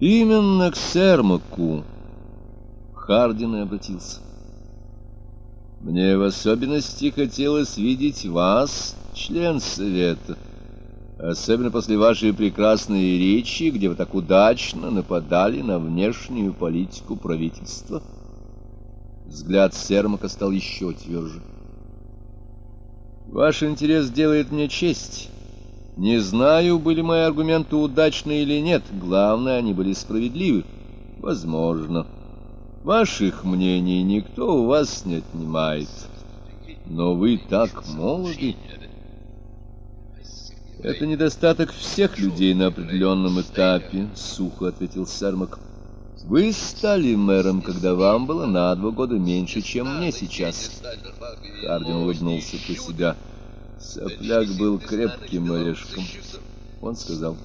Именно к Сермаку Хардин и обратился. Мне в особенности хотелось видеть вас, член Совета, особенно после вашей прекрасной речи, где вы так удачно нападали на внешнюю политику правительства. Взгляд Сермака стал еще тверже. Ваш интерес делает мне честь. Не знаю, были мои аргументы удачны или нет. Главное, они были справедливы. Возможно. Ваших мнений никто у вас не отнимает. Но вы так молоды. Это недостаток всех людей на определенном этапе, сухо ответил Сармак. Вы стали мэром, когда вам было на два года меньше, чем мне сейчас. Хардин улыбнулся про себя. Сопляк был крепким орешком. Он сказал,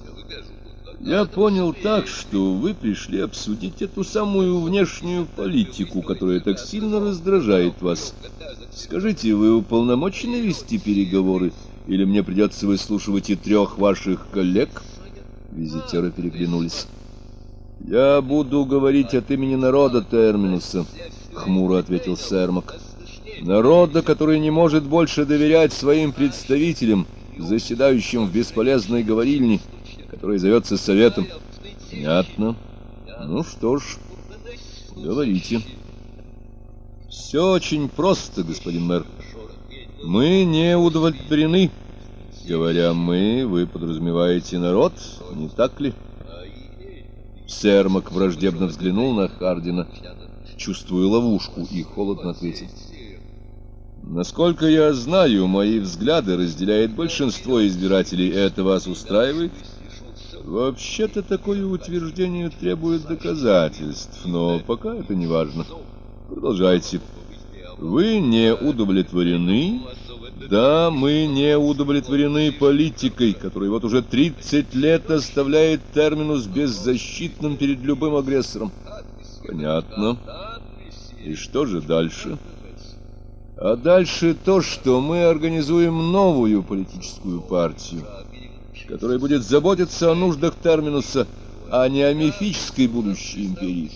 «Я понял так, что вы пришли обсудить эту самую внешнюю политику, которая так сильно раздражает вас. Скажите, вы уполномочены вести переговоры, или мне придется выслушивать и трех ваших коллег?» Визитеры переглянулись. «Я буду говорить от имени народа Терминуса», — хмуро ответил Сермак. «Народа, который не может больше доверять своим представителям, заседающим в бесполезной говорильне, которая зовется Советом». «Понятно. Ну что ж, говорите». «Все очень просто, господин мэр. Мы не удовлетворены. Говоря «мы», вы подразумеваете народ, не так ли?» Сермак враждебно взглянул на Хардина, чувствуя ловушку, и холодно ответил. Насколько я знаю, мои взгляды разделяет большинство избирателей. Это вас устраивает? Вообще-то такое утверждение требует доказательств, но пока это не важно. Продолжайте. Вы не удовлетворены да, мы не удовлетворены политикой, которая вот уже 30 лет оставляет терминус беззащитным перед любым агрессором. Понятно. И что же дальше? А дальше то, что мы организуем новую политическую партию, которая будет заботиться о нуждах терминуса, а не о мифической будущей империи.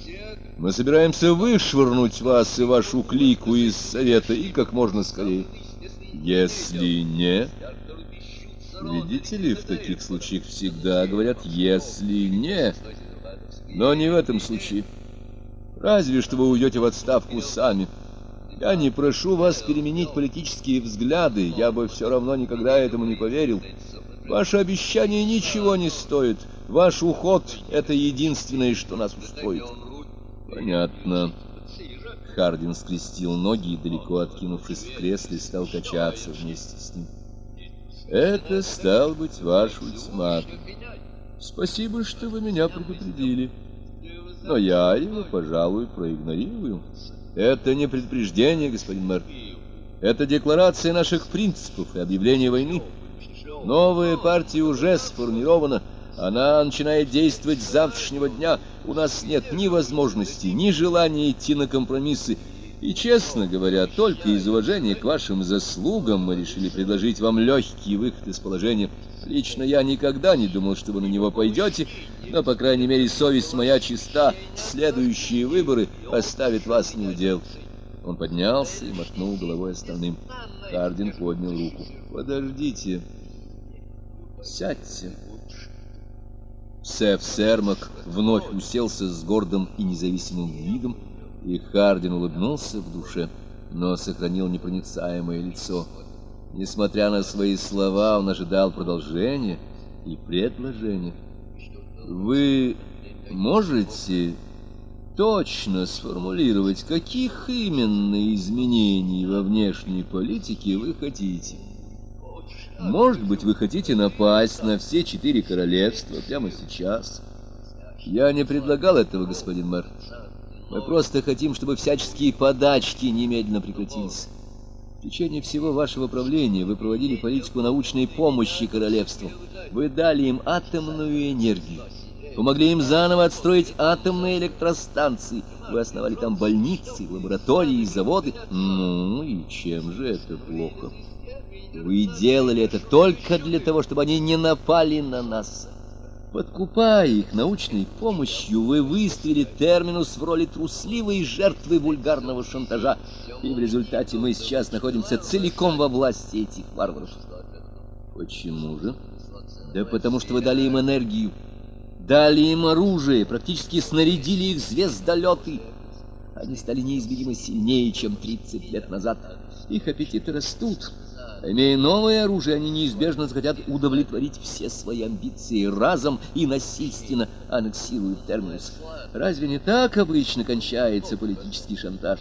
Мы собираемся вышвырнуть вас и вашу клику из Совета и как можно скорее. Если не... Видите ли, в таких случаях всегда говорят «если не». Но не в этом случае. Разве что вы уйдете в отставку сами. Я не прошу вас переменить политические взгляды, я бы все равно никогда этому не поверил. Ваше обещание ничего не стоит. Ваш уход — это единственное, что нас устроит. Понятно. Хардин скрестил ноги и, далеко откинувшись в кресле, стал качаться вместе с ним. «Это стал быть ваш ультиматум. Спасибо, что вы меня предупредили. Но я его, пожалуй, проигнорирую. Это не предупреждение, господин мэр. Это декларация наших принципов и объявление войны. Новая партия уже сформирована». Она начинает действовать с завтрашнего дня. У нас нет ни возможности, ни желания идти на компромиссы. И, честно говоря, только из уважения к вашим заслугам мы решили предложить вам легкий выход из положения. Лично я никогда не думал, что вы на него пойдете, но, по крайней мере, совесть моя чиста. Следующие выборы оставят вас не в дел. Он поднялся и мотнул головой остальным. Хардин поднял руку. «Подождите. Сядьте». Сеф Сермак вновь уселся с гордым и независимым видом, и Хардин улыбнулся в душе, но сохранил непроницаемое лицо. Несмотря на свои слова, он ожидал продолжения и предложения. «Вы можете точно сформулировать, каких именно изменений во внешней политике вы хотите?» Может быть, вы хотите напасть на все четыре королевства прямо сейчас? Я не предлагал этого, господин мэр. Мы просто хотим, чтобы всяческие подачки немедленно прекратились. В течение всего вашего правления вы проводили политику научной помощи королевству. Вы дали им атомную энергию. Помогли им заново отстроить атомные электростанции. Вы основали там больницы, лаборатории и заводы. Ну, и чем же это плохо? Вы делали это только для того, чтобы они не напали на нас. Подкупая их научной помощью, вы выставили терминус в роли трусливой жертвы вульгарного шантажа, и в результате мы сейчас находимся целиком во власти этих варваров. Почему же? Да потому что вы дали им энергию, дали им оружие, практически снарядили их звездолеты. Они стали неизмеримо сильнее, чем 30 лет назад. Их аппетиты растут. Имея новое оружие, они неизбежно захотят удовлетворить все свои амбиции разом и насильственно аннексируют терминус. Разве не так обычно кончается политический шантаж?